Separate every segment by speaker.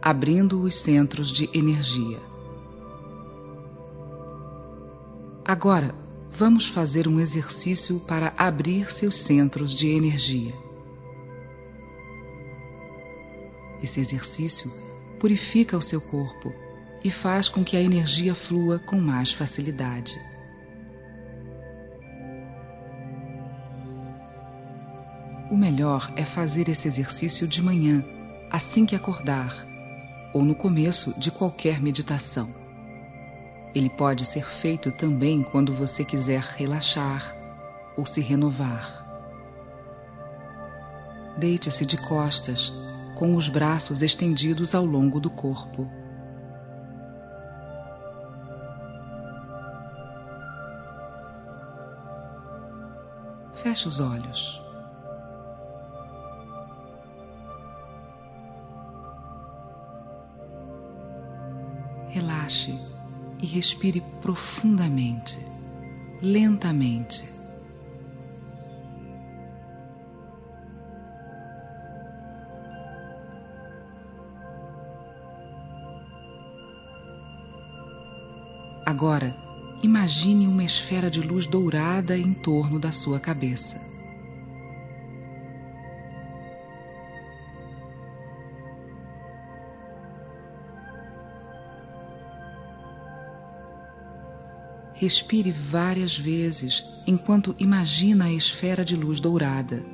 Speaker 1: abrindo os centros de energia. Agora, vamos fazer um exercício para abrir seus centros de energia. Esse exercício purifica o seu corpo e faz com que a energia flua com mais facilidade. O melhor é fazer esse exercício de manhã, assim que acordar, ou no começo de qualquer meditação. Ele pode ser feito também quando você quiser relaxar ou se renovar. Deite-se de costas, com os braços estendidos ao longo do corpo. Feche os olhos. Relaxe e respire profundamente, lentamente. Agora, imagine uma esfera de luz dourada em torno da sua cabeça. Respire várias vezes enquanto imagina a esfera de luz dourada.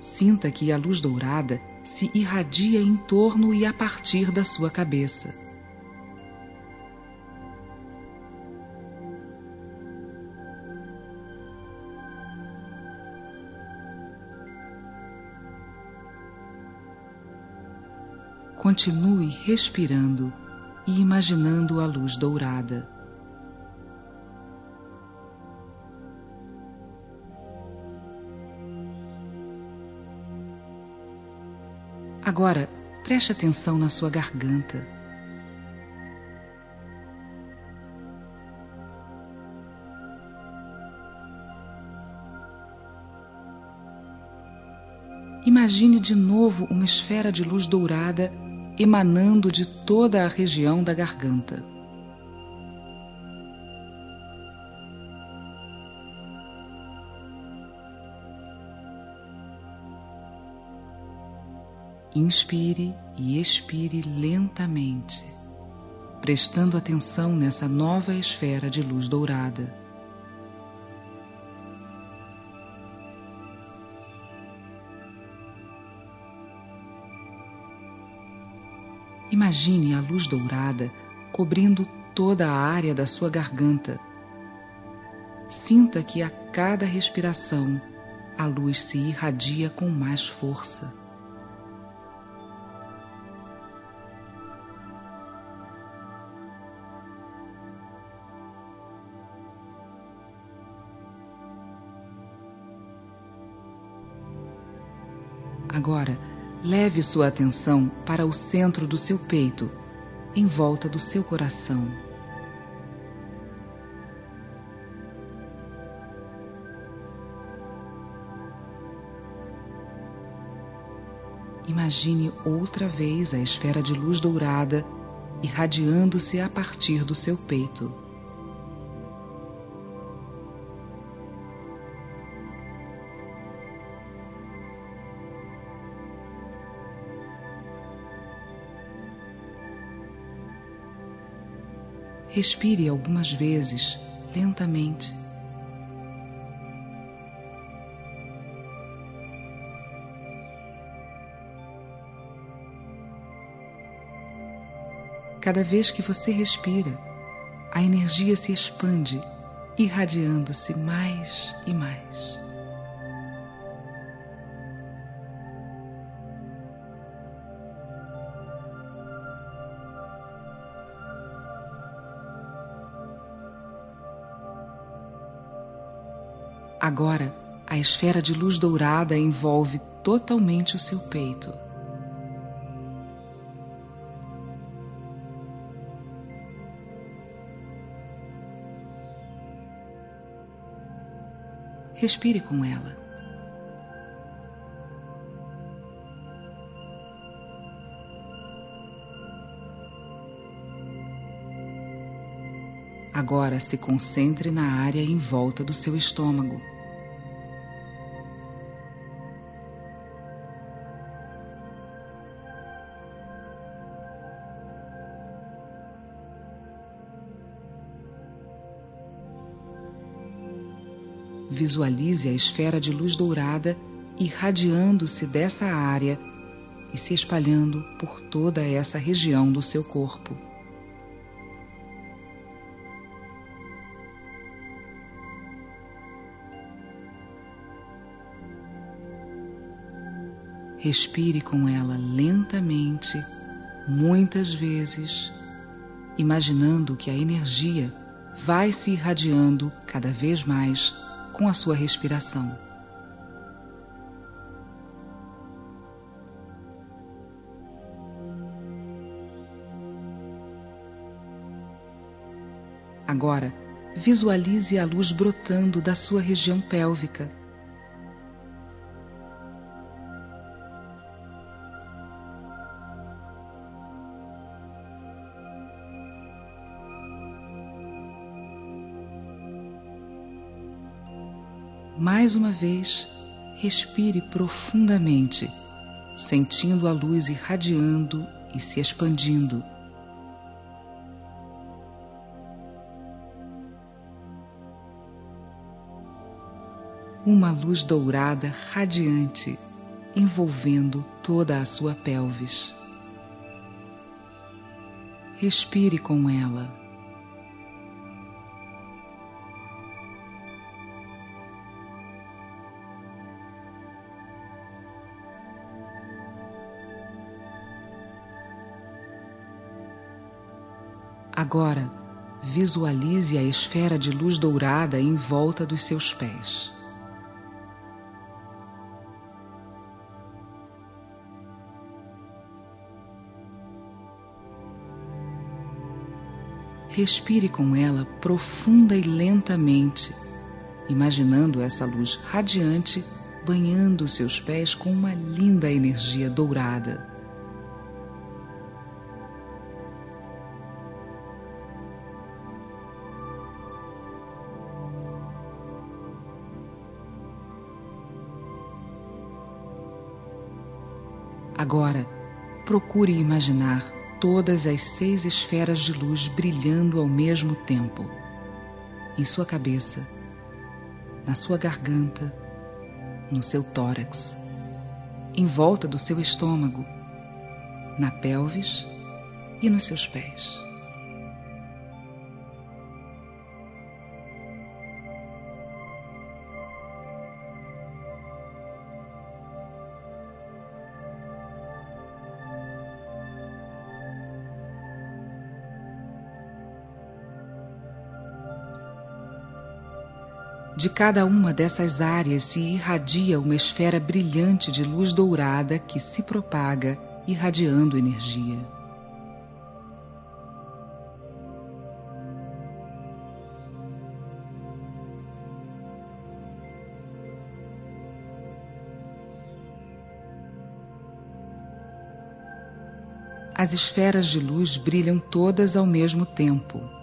Speaker 1: Sinta que a luz dourada se irradia em torno e a partir da sua cabeça. Continue respirando e imaginando a luz dourada. Agora, preste atenção na sua garganta. Imagine de novo uma esfera de luz dourada emanando de toda a região da garganta. Inspire e expire lentamente, prestando atenção nessa nova esfera de luz dourada. Imagine a luz dourada cobrindo toda a área da sua garganta. Sinta que a cada respiração a luz se irradia com mais força. Agora, Leve sua atenção para o centro do seu peito, em volta do seu coração. Imagine outra vez a esfera de luz dourada irradiando-se a partir do seu peito. Respire algumas vezes, lentamente. Cada vez que você respira, a energia se expande, irradiando-se mais e mais. Agora, a esfera de luz dourada envolve totalmente o seu peito. Respire com ela. Agora se concentre na área em volta do seu estômago. Visualize a esfera de luz dourada irradiando-se dessa área e se espalhando por toda essa região do seu corpo. Respire com ela lentamente, muitas vezes, imaginando que a energia vai se irradiando cada vez mais com a sua respiração. Agora, visualize a luz brotando da sua região pélvica Mais uma vez, respire profundamente, sentindo a luz irradiando e se expandindo. Uma luz dourada radiante envolvendo toda a sua pelvis. Respire com ela. Agora, visualize a esfera de luz dourada em volta dos seus pés. Respire com ela profunda e lentamente, imaginando essa luz radiante banhando seus pés com uma linda energia dourada. Agora, procure imaginar todas as seis esferas de luz brilhando ao mesmo tempo em sua cabeça, na sua garganta, no seu tórax, em volta do seu estômago, na pelvis e nos seus pés. De cada uma dessas áreas se irradia uma esfera brilhante de luz dourada que se propaga, irradiando energia. As esferas de luz brilham todas ao mesmo tempo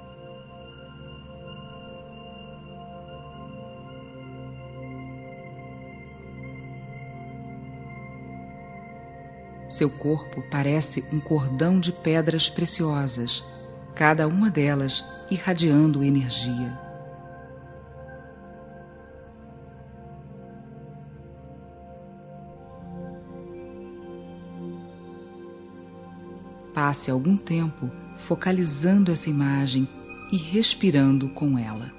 Speaker 1: Seu corpo parece um cordão de pedras preciosas, cada uma delas irradiando energia. Passe algum tempo focalizando essa imagem e respirando com ela.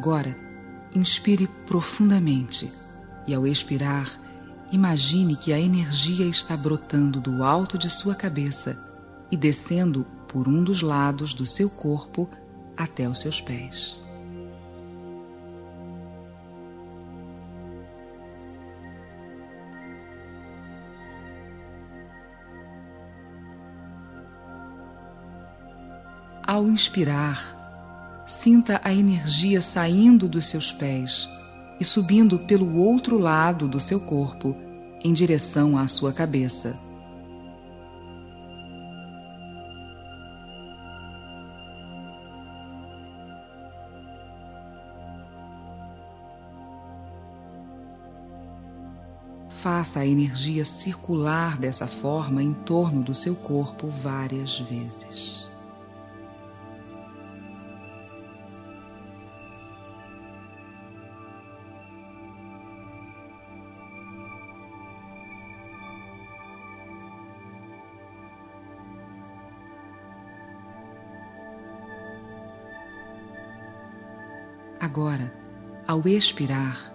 Speaker 1: Agora, inspire profundamente e, ao expirar, imagine que a energia está brotando do alto de sua cabeça e descendo por um dos lados do seu corpo até os seus pés. Ao inspirar, sinta a energia saindo dos seus pés e subindo pelo outro lado do seu corpo em direção à sua cabeça. Faça a energia circular dessa forma em torno do seu corpo várias vezes. Agora, ao expirar,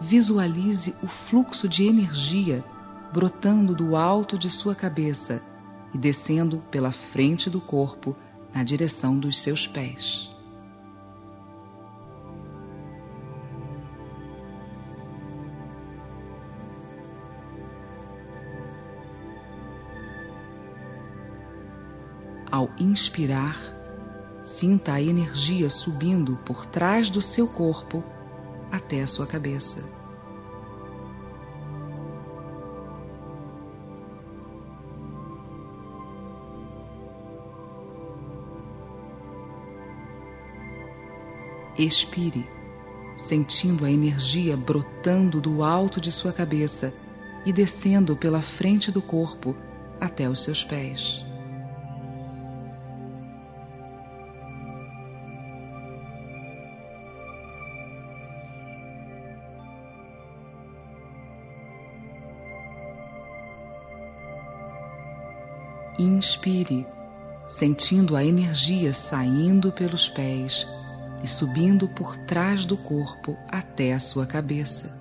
Speaker 1: visualize o fluxo de energia brotando do alto de sua cabeça e descendo pela frente do corpo na direção dos seus pés. Ao inspirar, sinta a energia subindo por trás do seu corpo até a sua cabeça. Expire, sentindo a energia brotando do alto de sua cabeça e descendo pela frente do corpo até os seus pés. Inspire, sentindo a energia saindo pelos pés e subindo por trás do corpo até a sua cabeça.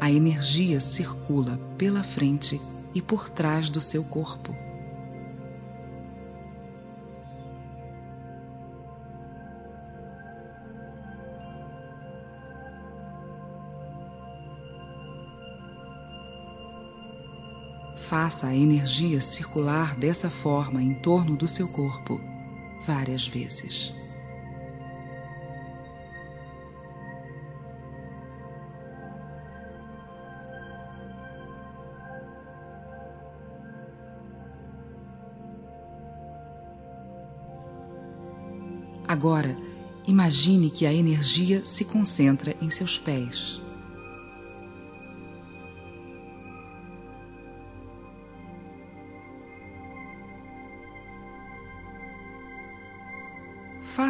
Speaker 1: A energia circula pela frente e por trás do seu corpo. Faça a energia circular dessa forma em torno do seu corpo várias vezes. Agora, imagine que a energia se concentra em seus pés.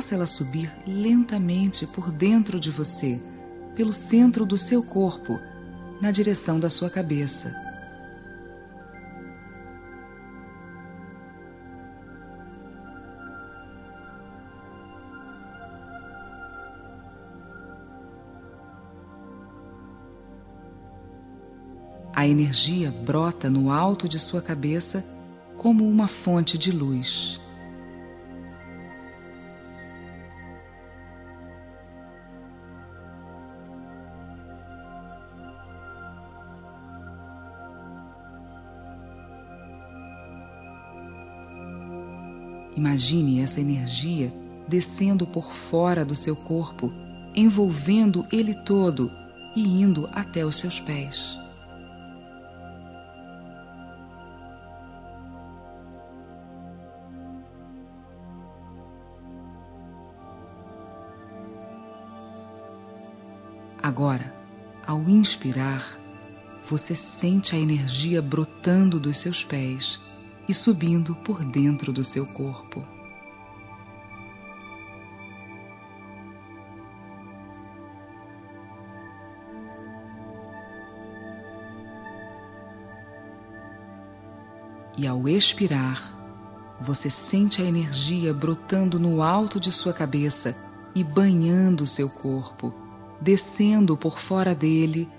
Speaker 1: Faça ela subir lentamente por dentro de você, pelo centro do seu corpo, na direção da sua cabeça. A energia brota no alto de sua cabeça como uma fonte de luz. Imagine essa energia descendo por fora do seu corpo, envolvendo ele todo e indo até os seus pés. Agora, ao inspirar, você sente a energia brotando dos seus pés e subindo por dentro do seu corpo. E ao expirar, você sente a energia brotando no alto de sua cabeça e banhando seu corpo, descendo por fora dele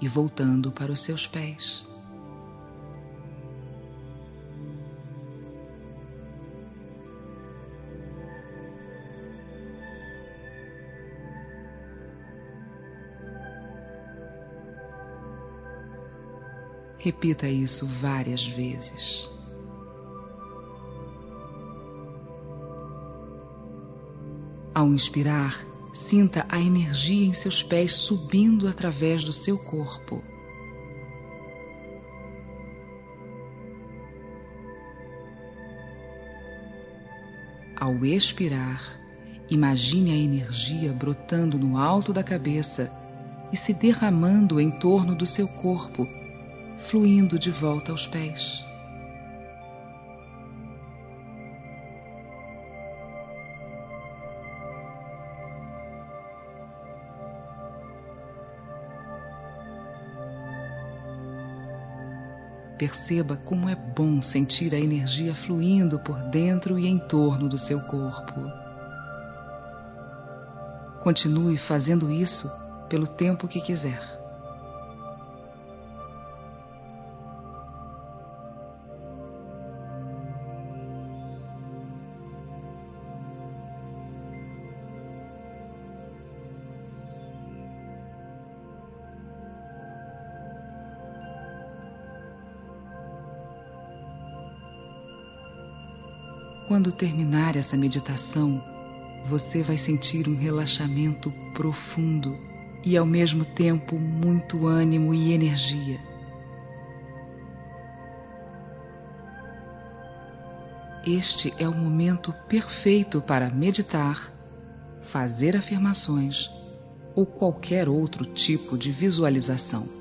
Speaker 1: e voltando para os seus pés. Repita isso várias vezes. Ao inspirar, sinta a energia em seus pés subindo através do seu corpo. Ao expirar, imagine a energia brotando no alto da cabeça e se derramando em torno do seu corpo, fluindo de volta aos pés. Perceba como é bom sentir a energia fluindo por dentro e em torno do seu corpo. Continue fazendo isso pelo tempo que quiser. Quando terminar essa meditação, você vai sentir um relaxamento profundo e, ao mesmo tempo, muito ânimo e energia. Este é o momento perfeito para meditar, fazer afirmações ou qualquer outro tipo de visualização.